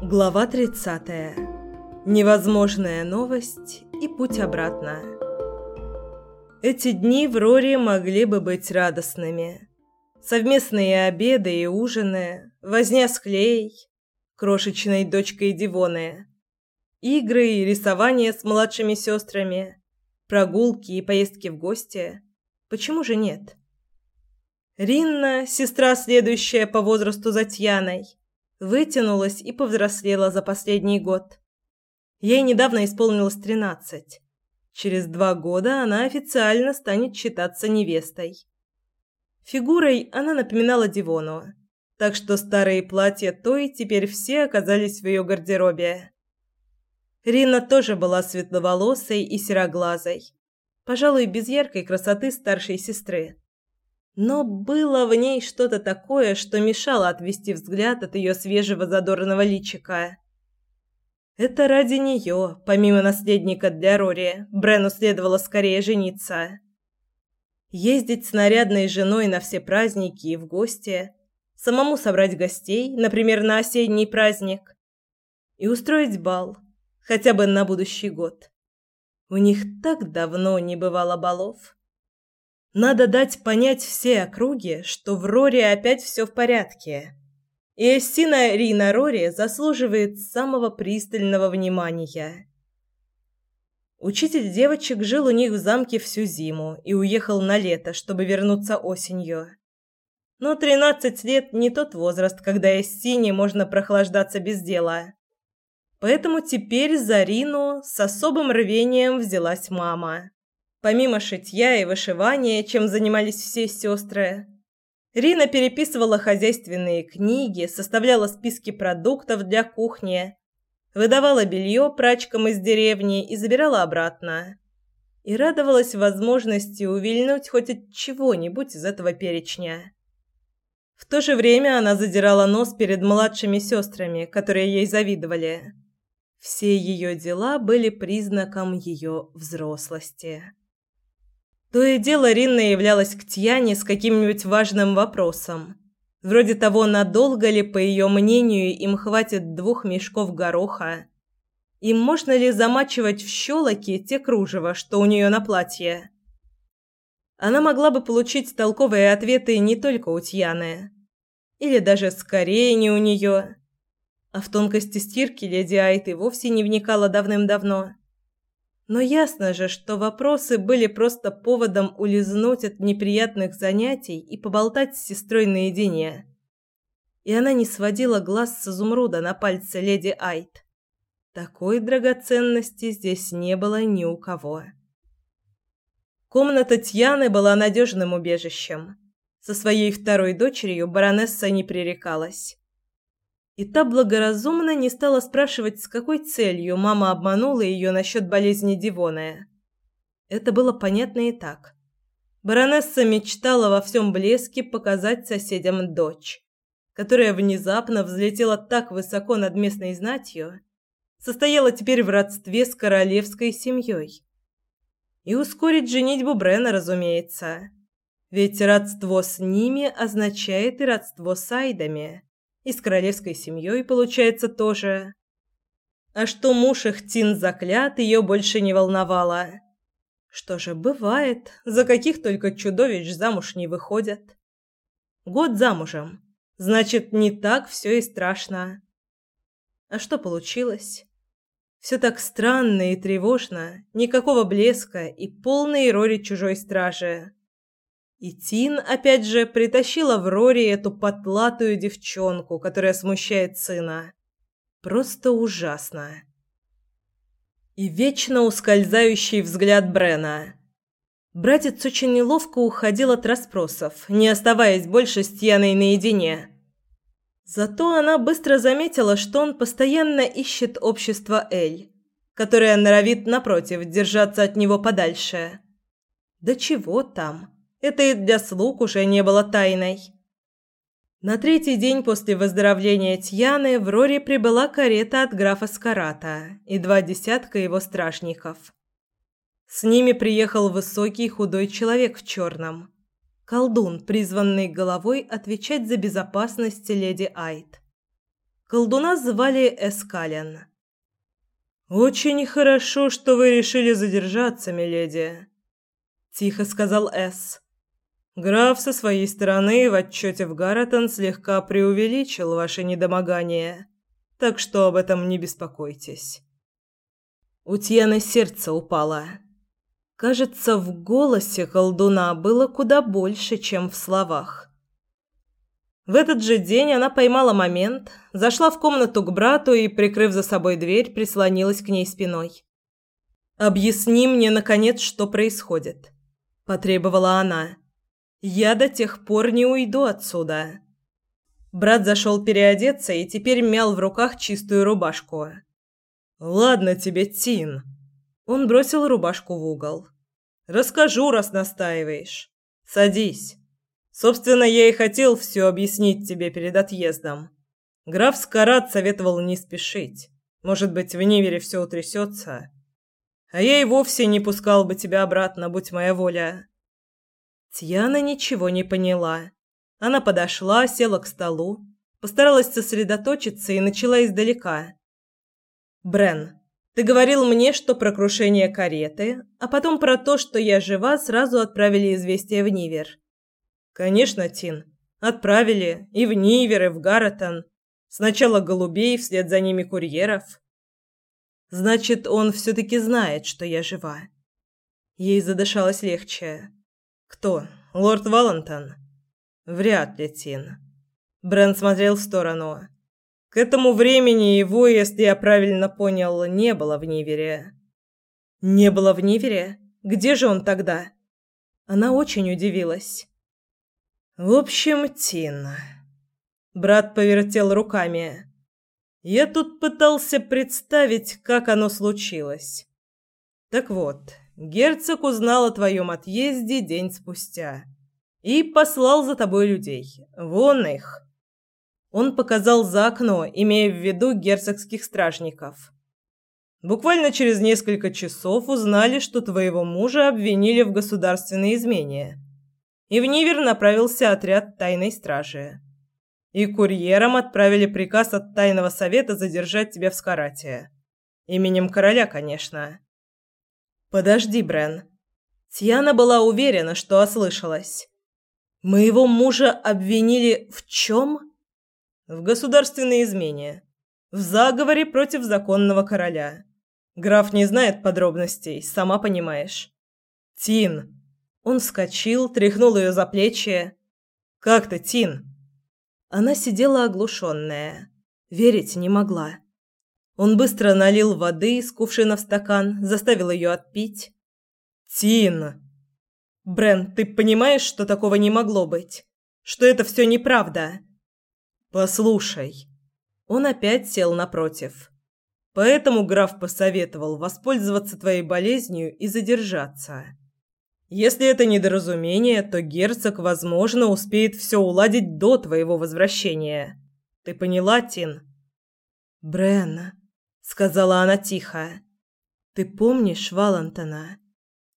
Глава 30. Невозможная новость и путь обратно. Эти дни в Роре могли бы быть радостными. Совместные обеды и ужины, возня с Клей, крошечной дочкой Дивоны, игры и рисование с младшими сестрами, прогулки и поездки в гости. Почему же нет? Ринна, сестра, следующая по возрасту за Тьяной, вытянулась и повзрослела за последний год. Ей недавно исполнилось тринадцать. Через два года она официально станет считаться невестой. Фигурой она напоминала Дивону, так что старые платья той теперь все оказались в ее гардеробе. Рина тоже была светловолосой и сероглазой, пожалуй, без яркой красоты старшей сестры. Но было в ней что-то такое, что мешало отвести взгляд от ее свежего задорного личика. Это ради нее, помимо наследника для Рори, Брену следовало скорее жениться. Ездить с нарядной женой на все праздники и в гости, самому собрать гостей, например, на осенний праздник, и устроить бал, хотя бы на будущий год. У них так давно не бывало балов. Надо дать понять все округе, что в Роре опять все в порядке. И Эссина Рина Рори заслуживает самого пристального внимания. Учитель девочек жил у них в замке всю зиму и уехал на лето, чтобы вернуться осенью. Но тринадцать лет не тот возраст, когда Эссине можно прохлаждаться без дела. Поэтому теперь за Рину с особым рвением взялась мама. Помимо шитья и вышивания, чем занимались все сестры, Рина переписывала хозяйственные книги, составляла списки продуктов для кухни, выдавала белье прачкам из деревни и забирала обратно. И радовалась возможности увильнуть хоть от чего-нибудь из этого перечня. В то же время она задирала нос перед младшими сестрами, которые ей завидовали. Все ее дела были признаком ее взрослости. То и дело Ринна являлась к Тьяне с каким-нибудь важным вопросом. Вроде того, надолго ли, по ее мнению, им хватит двух мешков гороха. И можно ли замачивать в щелоки те кружева, что у нее на платье. Она могла бы получить толковые ответы не только у Тьяны. Или даже скорее не у нее. А в тонкости стирки леди Айт и вовсе не вникала давным-давно. Но ясно же, что вопросы были просто поводом улизнуть от неприятных занятий и поболтать с сестрой наедине. И она не сводила глаз с изумруда на пальце леди Айт. Такой драгоценности здесь не было ни у кого. Комната Тьяны была надежным убежищем. Со своей второй дочерью баронесса не пререкалась. И та благоразумно не стала спрашивать, с какой целью мама обманула ее насчет болезни Дивоная. Это было понятно и так. Баронесса мечтала во всем блеске показать соседям дочь, которая внезапно взлетела так высоко над местной знатью, состояла теперь в родстве с королевской семьей. И ускорить женитьбу Брена, разумеется. Ведь родство с ними означает и родство с Айдами. И с королевской семьей, получается, тоже. А что муж Ихтин заклят, ее больше не волновало. Что же, бывает, за каких только чудовищ замуж не выходят. Год замужем. Значит, не так все и страшно. А что получилось? Все так странно и тревожно, никакого блеска и полной рори чужой стражи. И Тин, опять же, притащила в Рори эту потлатую девчонку, которая смущает сына. Просто ужасно. И вечно ускользающий взгляд Брена. Братец очень неловко уходил от расспросов, не оставаясь больше с Тьяной наедине. Зато она быстро заметила, что он постоянно ищет общество Эль, которое норовит, напротив, держаться от него подальше. Да чего там? Это и для слуг уже не было тайной. На третий день после выздоровления Тьяны в Роре прибыла карета от графа Скарата и два десятка его стражников. С ними приехал высокий худой человек в черном. Колдун, призванный головой отвечать за безопасность леди Айт. Колдуна звали Эскален. «Очень хорошо, что вы решили задержаться, миледи», — тихо сказал Эс. «Граф со своей стороны в отчете в Гарретон слегка преувеличил ваше недомогание, так что об этом не беспокойтесь». У Тьяны сердце упало. Кажется, в голосе колдуна было куда больше, чем в словах. В этот же день она поймала момент, зашла в комнату к брату и, прикрыв за собой дверь, прислонилась к ней спиной. «Объясни мне, наконец, что происходит», – потребовала она. «Я до тех пор не уйду отсюда». Брат зашел переодеться и теперь мял в руках чистую рубашку. «Ладно тебе, Тин». Он бросил рубашку в угол. «Расскажу, раз настаиваешь. Садись». Собственно, я и хотел все объяснить тебе перед отъездом. Граф Скарат советовал не спешить. Может быть, в Нивере все утрясется. А я и вовсе не пускал бы тебя обратно, будь моя воля. Тьяна ничего не поняла. Она подошла, села к столу, постаралась сосредоточиться и начала издалека. Брен, ты говорил мне, что про крушение кареты, а потом про то, что я жива, сразу отправили известие в Нивер. Конечно, Тин. Отправили и в Нивер, и в Гарретон. Сначала голубей, вслед за ними курьеров. Значит, он все таки знает, что я жива. Ей задышалось легче. Кто? Лорд Валентон? Вряд ли, Тин. Брент смотрел в сторону. К этому времени его, если я правильно понял, не было в Нивере. Не было в Нивере? Где же он тогда? Она очень удивилась. В общем, Тина. Брат повертел руками. Я тут пытался представить, как оно случилось. Так вот, герцог узнал о твоем отъезде день спустя и послал за тобой людей. Вон их. Он показал за окно, имея в виду герцогских стражников. Буквально через несколько часов узнали, что твоего мужа обвинили в государственной измене и в Нивер направился отряд тайной стражи. И курьером отправили приказ от тайного совета задержать тебя в Скарате. Именем короля, конечно. Подожди, Брен. Тьяна была уверена, что ослышалась. Моего мужа обвинили в чем? В государственной измене. В заговоре против законного короля. Граф не знает подробностей, сама понимаешь. Тин, он вскочил, тряхнул ее за плечи. «Как ты, Тин?» Она сидела оглушенная. Верить не могла. Он быстро налил воды из кувшина в стакан, заставил ее отпить. «Тин!» «Брен, ты понимаешь, что такого не могло быть? Что это все неправда?» «Послушай». Он опять сел напротив. Поэтому граф посоветовал воспользоваться твоей болезнью и задержаться. Если это недоразумение, то герцог, возможно, успеет все уладить до твоего возвращения. Ты поняла, Тин? Бренна, сказала она тихо. Ты помнишь Валентона?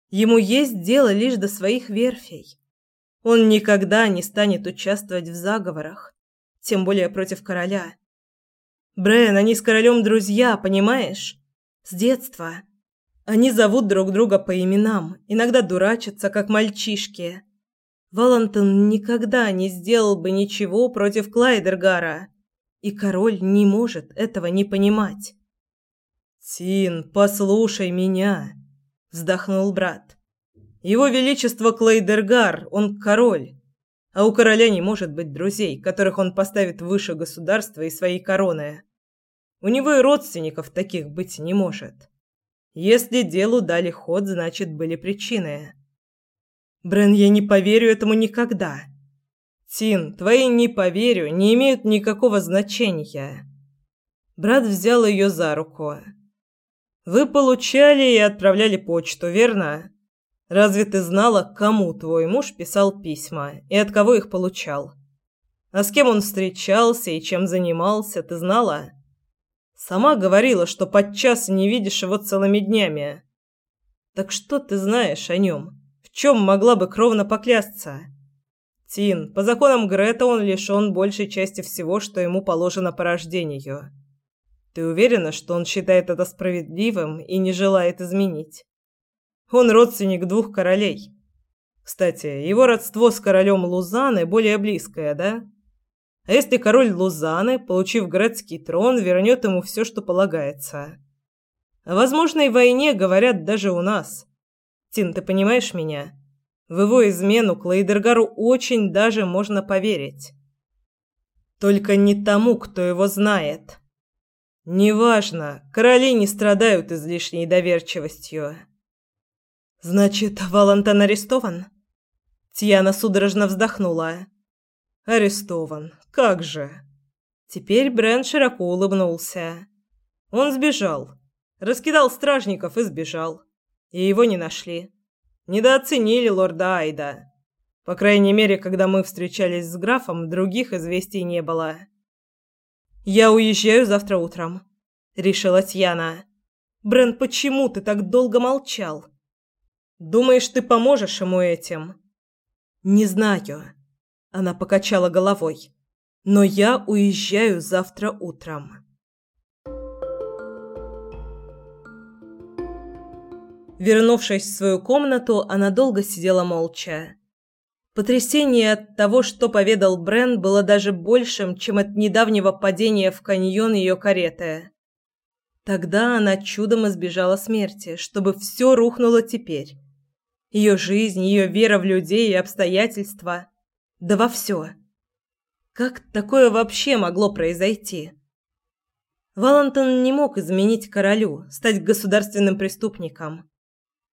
Ему есть дело лишь до своих верфей. Он никогда не станет участвовать в заговорах, тем более против короля. Брен, они с королем друзья, понимаешь? С детства. Они зовут друг друга по именам, иногда дурачатся, как мальчишки. Валентин никогда не сделал бы ничего против Клайдергара, и король не может этого не понимать. «Тин, послушай меня», — вздохнул брат. «Его Величество Клайдергар, он король, а у короля не может быть друзей, которых он поставит выше государства и своей короны. У него и родственников таких быть не может». Если делу дали ход, значит, были причины. Брен, я не поверю этому никогда. Тин, твои «не поверю» не имеют никакого значения. Брат взял ее за руку. Вы получали и отправляли почту, верно? Разве ты знала, кому твой муж писал письма и от кого их получал? А с кем он встречался и чем занимался, ты знала? Сама говорила, что подчас не видишь его целыми днями. Так что ты знаешь о нем? В чем могла бы кровно поклясться? Тин, по законам Грета он лишён большей части всего, что ему положено по рождению. Ты уверена, что он считает это справедливым и не желает изменить? Он родственник двух королей. Кстати, его родство с королем Лузаны более близкое, да? А если король Лузаны, получив грецкий трон, вернет ему все, что полагается? О возможной войне говорят даже у нас. Тин, ты понимаешь меня? В его измену Клейдергару очень даже можно поверить. Только не тому, кто его знает. Неважно, короли не страдают излишней доверчивостью. Значит, Валентин арестован? Тьяна судорожно вздохнула. Арестован. Как же? Теперь Брент широко улыбнулся. Он сбежал. Раскидал стражников и сбежал. И его не нашли. Недооценили лорда Айда. По крайней мере, когда мы встречались с графом, других известий не было. Я уезжаю завтра утром, решила Тьяна. Брент, почему ты так долго молчал? Думаешь, ты поможешь ему этим? Не знаю, она покачала головой. Но я уезжаю завтра утром. Вернувшись в свою комнату, она долго сидела молча. Потрясение от того, что поведал Брен, было даже большим, чем от недавнего падения в каньон ее кареты. Тогда она чудом избежала смерти, чтобы все рухнуло теперь. Ее жизнь, ее вера в людей и обстоятельства. Да во все. Как такое вообще могло произойти? Валентин не мог изменить королю, стать государственным преступником.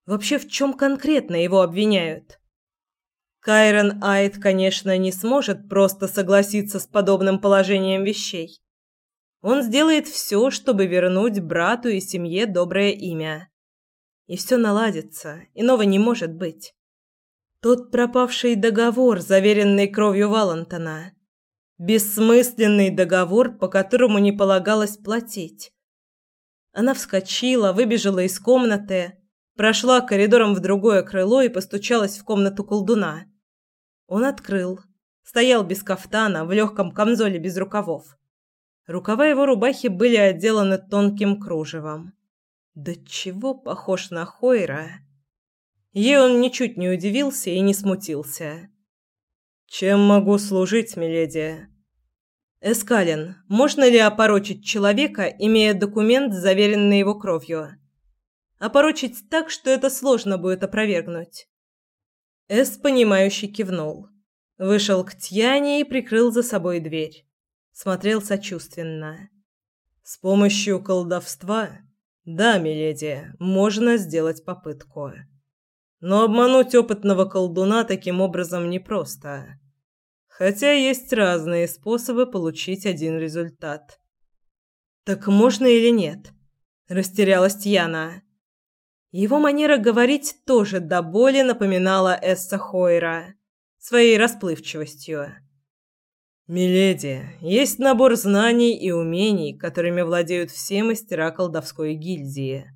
Вообще в чем конкретно его обвиняют? Кайрон Айд, конечно, не сможет просто согласиться с подобным положением вещей. Он сделает все, чтобы вернуть брату и семье доброе имя. И все наладится, иного не может быть. Тот пропавший договор, заверенный кровью Валентона. Бессмысленный договор, по которому не полагалось платить. Она вскочила, выбежала из комнаты, Прошла коридором в другое крыло и постучалась в комнату колдуна. Он открыл. Стоял без кафтана, в легком камзоле без рукавов. Рукава его рубахи были отделаны тонким кружевом. Да чего похож на Хойра? Ей он ничуть не удивился и не смутился. «Чем могу служить, миледи?» «Эскалин, можно ли опорочить человека, имея документ, заверенный его кровью?» Опорочить так, что это сложно будет опровергнуть. Эс, понимающе кивнул. Вышел к Тьяне и прикрыл за собой дверь. Смотрел сочувственно. «С помощью колдовства, да, миледи, можно сделать попытку. Но обмануть опытного колдуна таким образом непросто. Хотя есть разные способы получить один результат». «Так можно или нет?» – растерялась Тьяна. Его манера говорить тоже до боли напоминала Эсса Хойра своей расплывчивостью. «Миледи, есть набор знаний и умений, которыми владеют все мастера колдовской гильдии.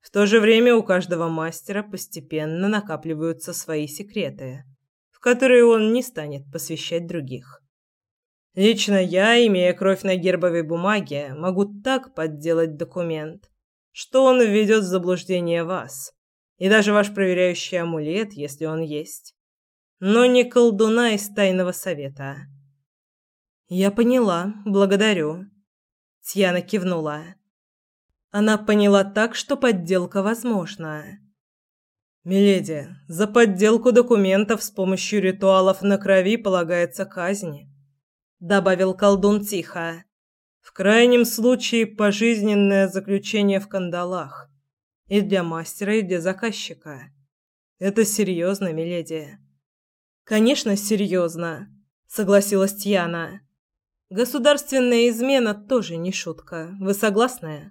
В то же время у каждого мастера постепенно накапливаются свои секреты, в которые он не станет посвящать других. Лично я, имея кровь на гербовой бумаге, могу так подделать документ, что он введет в заблуждение вас и даже ваш проверяющий амулет, если он есть. Но не колдуна из тайного совета. Я поняла, благодарю. Тьяна кивнула. Она поняла так, что подделка возможна. Миледи, за подделку документов с помощью ритуалов на крови полагается казнь, добавил колдун тихо. В крайнем случае пожизненное заключение в кандалах. И для мастера, и для заказчика. Это серьезно, миледи. Конечно, серьезно, согласилась Тьяна. Государственная измена тоже не шутка. Вы согласны?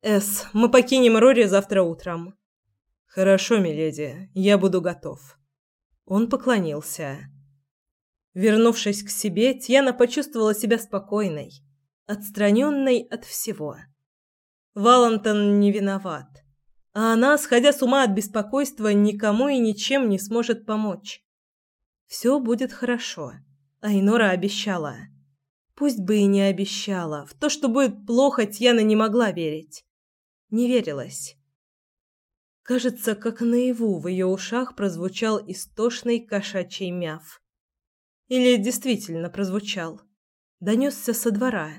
Эс, мы покинем Рори завтра утром. Хорошо, миледи, я буду готов. Он поклонился. Вернувшись к себе, Тьяна почувствовала себя спокойной отстраненной от всего. Валентон не виноват, а она, сходя с ума от беспокойства, никому и ничем не сможет помочь. Все будет хорошо. Айнора обещала. Пусть бы и не обещала. В то, что будет плохо, Тьяна не могла верить. Не верилась. Кажется, как наяву в ее ушах прозвучал истошный кошачий мяв. Или действительно прозвучал. Донесся со двора.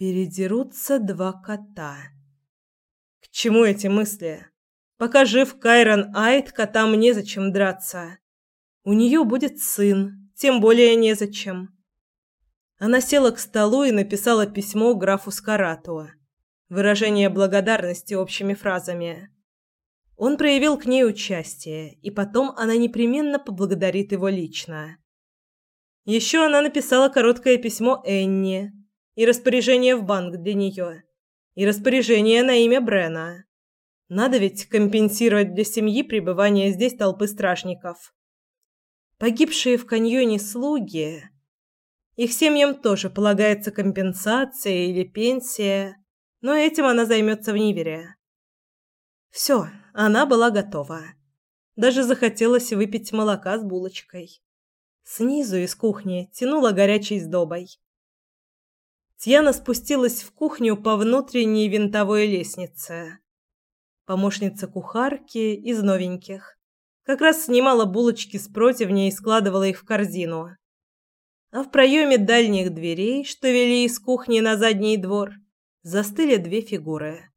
Передерутся два кота. К чему эти мысли? Пока жив Кайрон Айт, котам незачем драться. У нее будет сын, тем более незачем. Она села к столу и написала письмо графу Скарату. Выражение благодарности общими фразами. Он проявил к ней участие, и потом она непременно поблагодарит его лично. Еще она написала короткое письмо Энни и распоряжение в банк для нее, и распоряжение на имя Брена. Надо ведь компенсировать для семьи пребывание здесь толпы стражников. Погибшие в каньоне слуги... Их семьям тоже полагается компенсация или пенсия, но этим она займется в Нивере. Все, она была готова. Даже захотелось выпить молока с булочкой. Снизу из кухни тянуло горячей сдобой. Тьяна спустилась в кухню по внутренней винтовой лестнице. Помощница кухарки из новеньких. Как раз снимала булочки с противня и складывала их в корзину. А в проеме дальних дверей, что вели из кухни на задний двор, застыли две фигуры.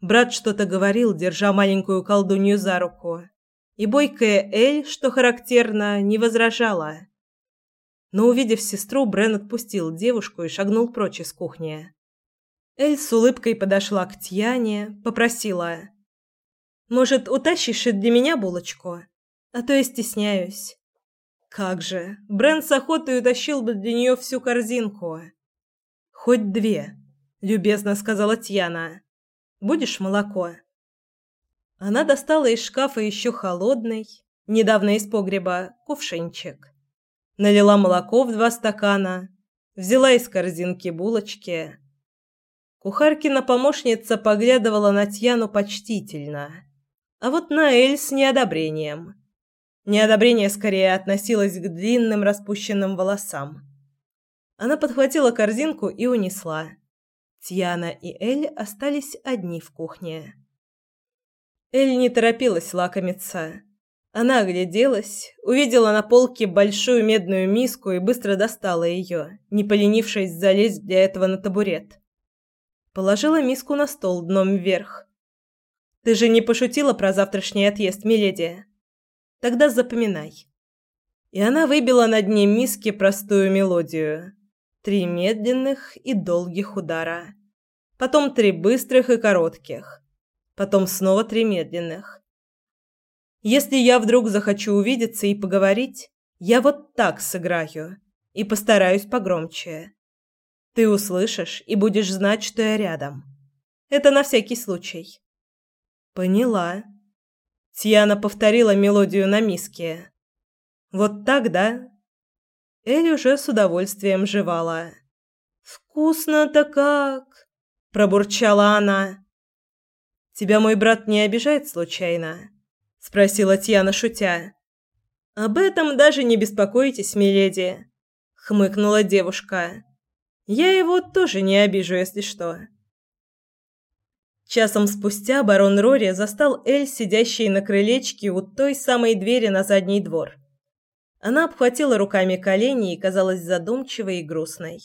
Брат что-то говорил, держа маленькую колдунью за руку, и бойкая Эль, что характерно, не возражала. Но увидев сестру, Брен отпустил девушку и шагнул прочь из кухни. Эль с улыбкой подошла к Тьяне, попросила: "Может, утащишь для меня булочку, а то я стесняюсь". Как же, Брен с охотой утащил бы для нее всю корзинку. Хоть две, любезно сказала Тьяна. Будешь молоко? Она достала из шкафа еще холодный, недавно из погреба, кувшинчик. Налила молоко в два стакана, взяла из корзинки булочки. Кухаркина помощница поглядывала на Тьяну почтительно, а вот на Эль с неодобрением. Неодобрение скорее относилось к длинным распущенным волосам. Она подхватила корзинку и унесла. Тьяна и Эль остались одни в кухне. Эль не торопилась лакомиться. Она огляделась, увидела на полке большую медную миску и быстро достала ее, не поленившись залезть для этого на табурет. Положила миску на стол дном вверх. «Ты же не пошутила про завтрашний отъезд, миледи? Тогда запоминай». И она выбила на дне миски простую мелодию. Три медленных и долгих удара. Потом три быстрых и коротких. Потом снова три медленных. Если я вдруг захочу увидеться и поговорить, я вот так сыграю и постараюсь погромче. Ты услышишь и будешь знать, что я рядом. Это на всякий случай. Поняла. Тьяна повторила мелодию на миске. Вот так, да? Эль уже с удовольствием жевала. «Вкусно-то как!» – пробурчала она. «Тебя мой брат не обижает случайно?» – спросила Тьяна, шутя. «Об этом даже не беспокойтесь, миледи», – хмыкнула девушка. «Я его тоже не обижу, если что». Часом спустя барон Рори застал Эль, сидящей на крылечке у той самой двери на задний двор. Она обхватила руками колени и казалась задумчивой и грустной.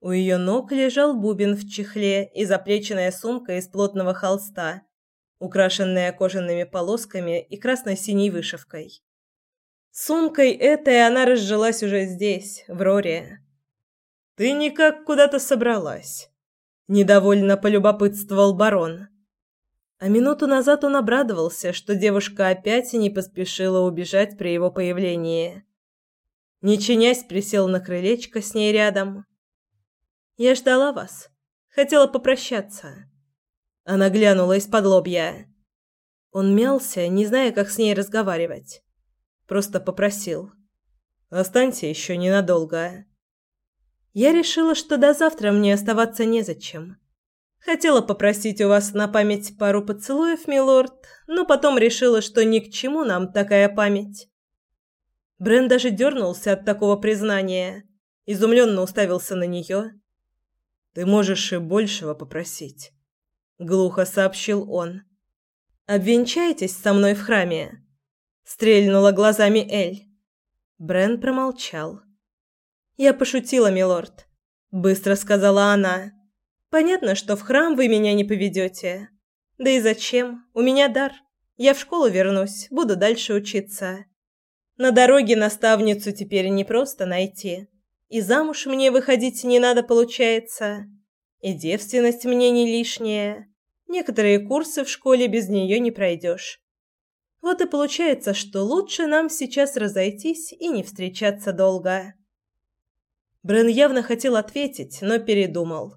У ее ног лежал бубен в чехле и заплеченная сумка из плотного холста, украшенная кожаными полосками и красно-синей вышивкой. Сумкой этой она разжилась уже здесь, в Роре. «Ты никак куда-то собралась?» – недовольно полюбопытствовал барон. А минуту назад он обрадовался, что девушка опять не поспешила убежать при его появлении. Не чинясь, присел на крылечко с ней рядом. «Я ждала вас. Хотела попрощаться». Она глянула из-под лобья. Он мялся, не зная, как с ней разговаривать. Просто попросил. «Останься еще ненадолго». Я решила, что до завтра мне оставаться незачем. Хотела попросить у вас на память пару поцелуев, милорд, но потом решила, что ни к чему нам такая память. Брен даже дернулся от такого признания, изумленно уставился на нее. «Ты можешь и большего попросить», — глухо сообщил он. «Обвенчаетесь со мной в храме?» — стрельнула глазами Эль. Брен промолчал. «Я пошутила, милорд», — быстро сказала она. «Понятно, что в храм вы меня не поведете. Да и зачем? У меня дар. Я в школу вернусь, буду дальше учиться. На дороге наставницу теперь не просто найти. И замуж мне выходить не надо, получается. И девственность мне не лишняя. Некоторые курсы в школе без нее не пройдешь. Вот и получается, что лучше нам сейчас разойтись и не встречаться долго. Брен явно хотел ответить, но передумал.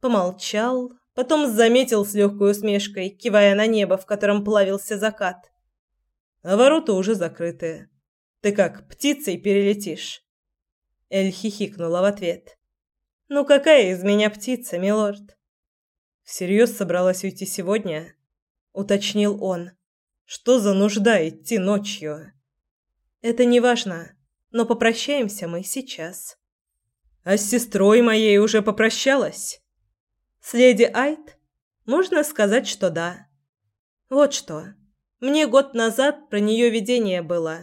Помолчал, потом заметил с легкой усмешкой, кивая на небо, в котором плавился закат. А ворота уже закрыты. Ты как, птицей перелетишь?» Эль хихикнула в ответ. «Ну какая из меня птица, милорд?» «Всерьез собралась уйти сегодня?» — уточнил он. «Что за нужда идти ночью?» «Это не важно, но попрощаемся мы сейчас». «А с сестрой моей уже попрощалась?» «С леди Айт? Можно сказать, что да. Вот что. Мне год назад про нее видение было.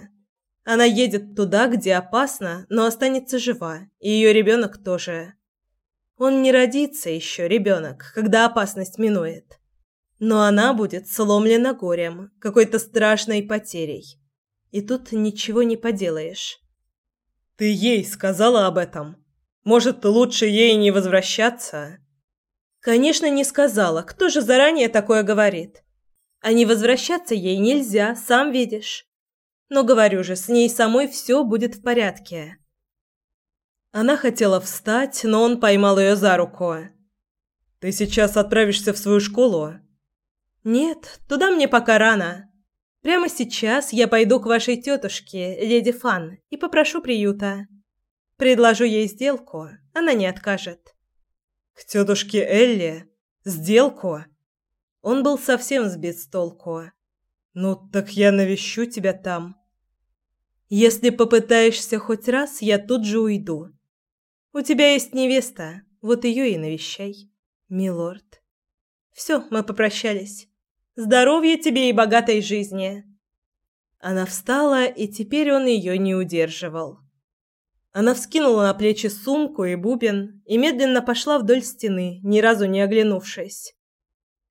Она едет туда, где опасно, но останется жива, и ее ребенок тоже. Он не родится еще, ребенок, когда опасность минует. Но она будет сломлена горем, какой-то страшной потерей. И тут ничего не поделаешь. Ты ей сказала об этом? Может, лучше ей не возвращаться? Конечно, не сказала. Кто же заранее такое говорит? А не возвращаться ей нельзя, сам видишь. Но говорю же, с ней самой все будет в порядке. Она хотела встать, но он поймал ее за руку. Ты сейчас отправишься в свою школу? Нет, туда мне пока рано. Прямо сейчас я пойду к вашей тетушке, леди Фан, и попрошу приюта. Предложу ей сделку, она не откажет. К тетушке Элли? Сделку? Он был совсем сбит с толку. Ну, так я навещу тебя там. Если попытаешься хоть раз, я тут же уйду. У тебя есть невеста, вот ее и навещай, милорд. Все, мы попрощались. Здоровья тебе и богатой жизни. Она встала, и теперь он ее не удерживал. Она вскинула на плечи сумку и бубен и медленно пошла вдоль стены, ни разу не оглянувшись.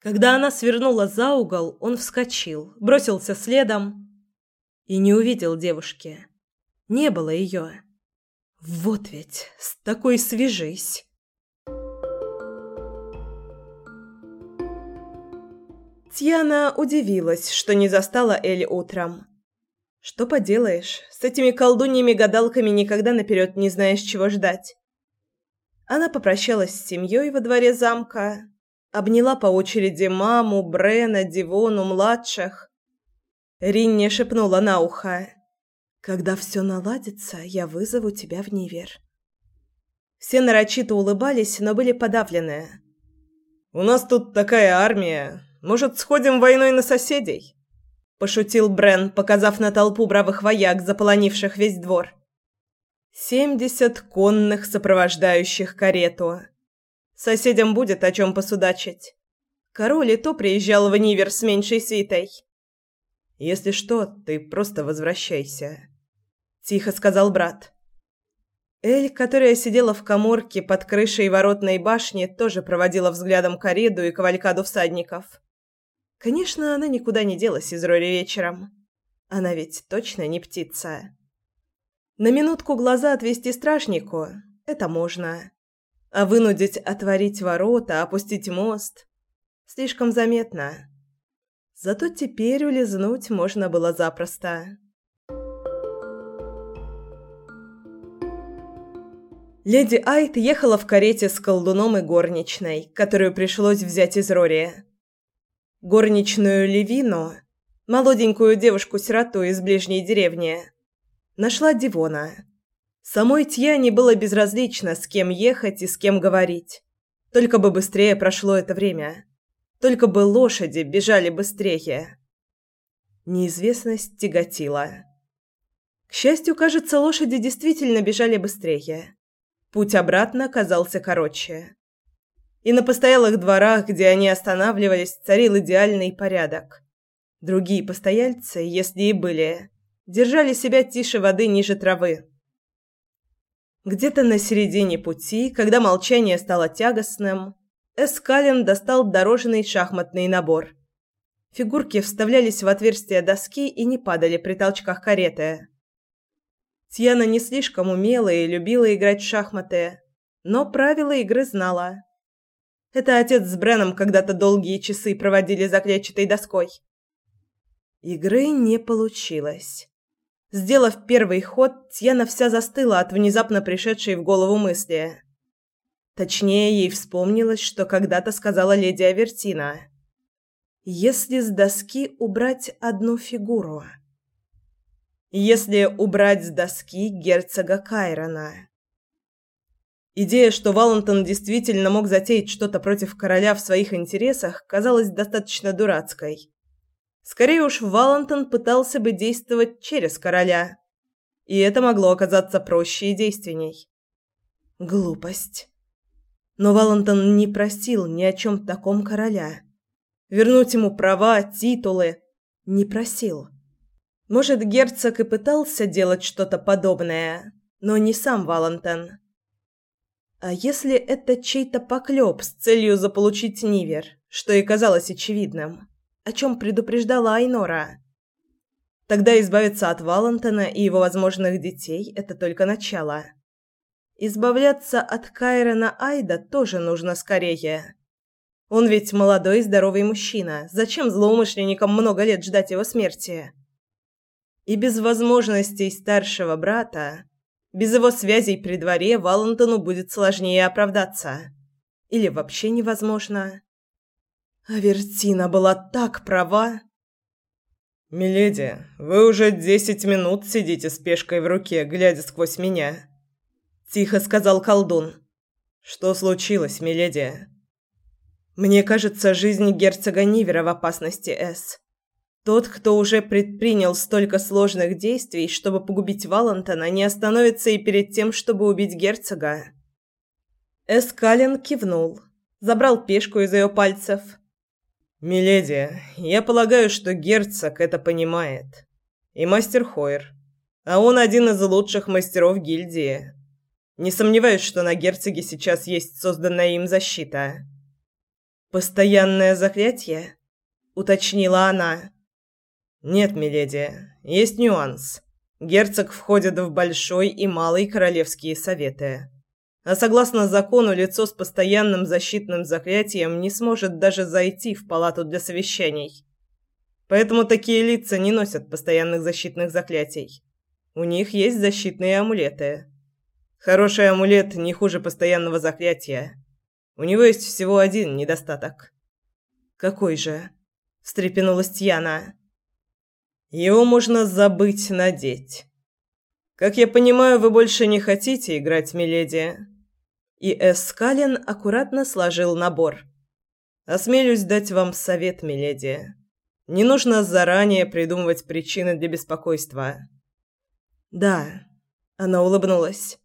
Когда она свернула за угол, он вскочил, бросился следом и не увидел девушки. Не было ее. Вот ведь, с такой свежись. Тьяна удивилась, что не застала Эль утром. Что поделаешь, с этими колдуньями-гадалками никогда наперед не знаешь, чего ждать. Она попрощалась с семьей во дворе замка, обняла по очереди маму, Брена, Дивону, младших. Ринне шепнула на ухо. «Когда все наладится, я вызову тебя в Нивер». Все нарочито улыбались, но были подавлены. «У нас тут такая армия. Может, сходим войной на соседей?» Пошутил Брен, показав на толпу бравых вояк, заполонивших весь двор. «Семьдесят конных, сопровождающих карету». Соседям будет о чем посудачить. Король и то приезжал в Нивер с меньшей свитой. «Если что, ты просто возвращайся», — тихо сказал брат. Эль, которая сидела в каморке под крышей воротной башни, тоже проводила взглядом кареду и кавалькаду всадников. Конечно, она никуда не делась из роли вечером. Она ведь точно не птица. На минутку глаза отвести стражнику — это можно. А вынудить отворить ворота, опустить мост слишком заметно. Зато теперь улизнуть можно было запросто. Леди Айт ехала в карете с колдуном и горничной, которую пришлось взять из Рори. Горничную Левину, молоденькую девушку-сироту из ближней деревни, нашла Дивона. Самой Тьяне было безразлично, с кем ехать и с кем говорить. Только бы быстрее прошло это время. Только бы лошади бежали быстрее. Неизвестность тяготила. К счастью, кажется, лошади действительно бежали быстрее. Путь обратно казался короче. И на постоялых дворах, где они останавливались, царил идеальный порядок. Другие постояльцы, если и были, держали себя тише воды ниже травы. Где-то на середине пути, когда молчание стало тягостным, Эскален достал дорожный шахматный набор. Фигурки вставлялись в отверстия доски и не падали при толчках кареты. Тьяна не слишком умела и любила играть в шахматы, но правила игры знала. Это отец с Бреном когда-то долгие часы проводили за клетчатой доской. Игры не получилось. Сделав первый ход, Тьяна вся застыла от внезапно пришедшей в голову мысли. Точнее, ей вспомнилось, что когда-то сказала леди Авертина. «Если с доски убрать одну фигуру...» «Если убрать с доски герцога Кайрона...» Идея, что Валентон действительно мог затеять что-то против короля в своих интересах, казалась достаточно дурацкой. Скорее уж, Валентон пытался бы действовать через короля. И это могло оказаться проще и действенней. Глупость. Но Валентон не просил ни о чем таком короля. Вернуть ему права, титулы не просил. Может, герцог и пытался делать что-то подобное, но не сам Валентон. А если это чей-то поклеп с целью заполучить Нивер, что и казалось очевидным? о чем предупреждала Айнора. Тогда избавиться от Валентона и его возможных детей – это только начало. Избавляться от Кайрона Айда тоже нужно скорее. Он ведь молодой и здоровый мужчина. Зачем злоумышленникам много лет ждать его смерти? И без возможностей старшего брата, без его связей при дворе, Валентону будет сложнее оправдаться. Или вообще невозможно. Авертина была так права. «Миледи, вы уже десять минут сидите с пешкой в руке, глядя сквозь меня», — тихо сказал колдун. «Что случилось, миледи?» «Мне кажется, жизнь герцога Нивера в опасности, С. Тот, кто уже предпринял столько сложных действий, чтобы погубить Валентона, не остановится и перед тем, чтобы убить герцога». Эскален кивнул, забрал пешку из ее пальцев — «Миледи, я полагаю, что герцог это понимает. И мастер Хойер. А он один из лучших мастеров гильдии. Не сомневаюсь, что на герцоге сейчас есть созданная им защита». «Постоянное заклятие?» — уточнила она. «Нет, миледи, есть нюанс. Герцог входит в Большой и Малый Королевские Советы». А согласно закону, лицо с постоянным защитным заклятием не сможет даже зайти в палату для совещаний. Поэтому такие лица не носят постоянных защитных заклятий. У них есть защитные амулеты. Хороший амулет не хуже постоянного заклятия. У него есть всего один недостаток. Какой же? встрепенулась Тьяна. Его можно забыть надеть. Как я понимаю, вы больше не хотите играть миледи и Эскален аккуратно сложил набор. «Осмелюсь дать вам совет, миледи. Не нужно заранее придумывать причины для беспокойства». «Да», — она улыбнулась.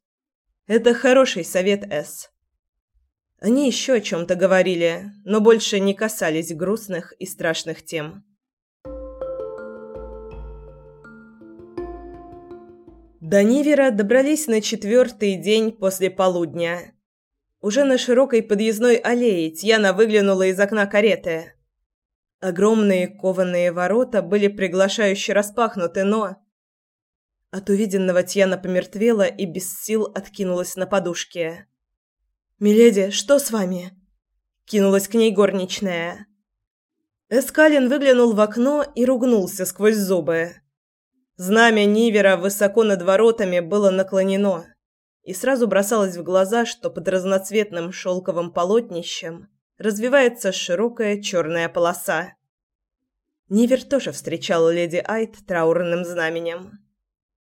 «Это хороший совет, Эс». Они еще о чем-то говорили, но больше не касались грустных и страшных тем. До Нивера добрались на четвертый день после полудня. Уже на широкой подъездной аллее Тьяна выглянула из окна кареты. Огромные кованые ворота были приглашающе распахнуты, но... От увиденного Тьяна помертвела и без сил откинулась на подушке. «Миледи, что с вами?» Кинулась к ней горничная. Эскалин выглянул в окно и ругнулся сквозь зубы. Знамя Нивера высоко над воротами было наклонено и сразу бросалось в глаза, что под разноцветным шелковым полотнищем развивается широкая черная полоса. Нивер тоже встречал леди Айт траурным знаменем.